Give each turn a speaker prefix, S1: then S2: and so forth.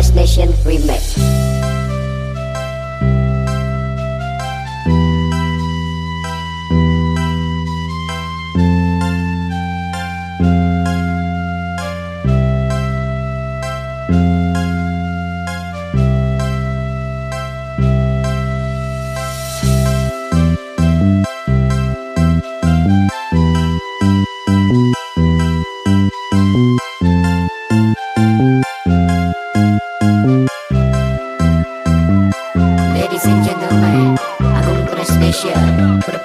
S1: Fresh Nation Remix. Put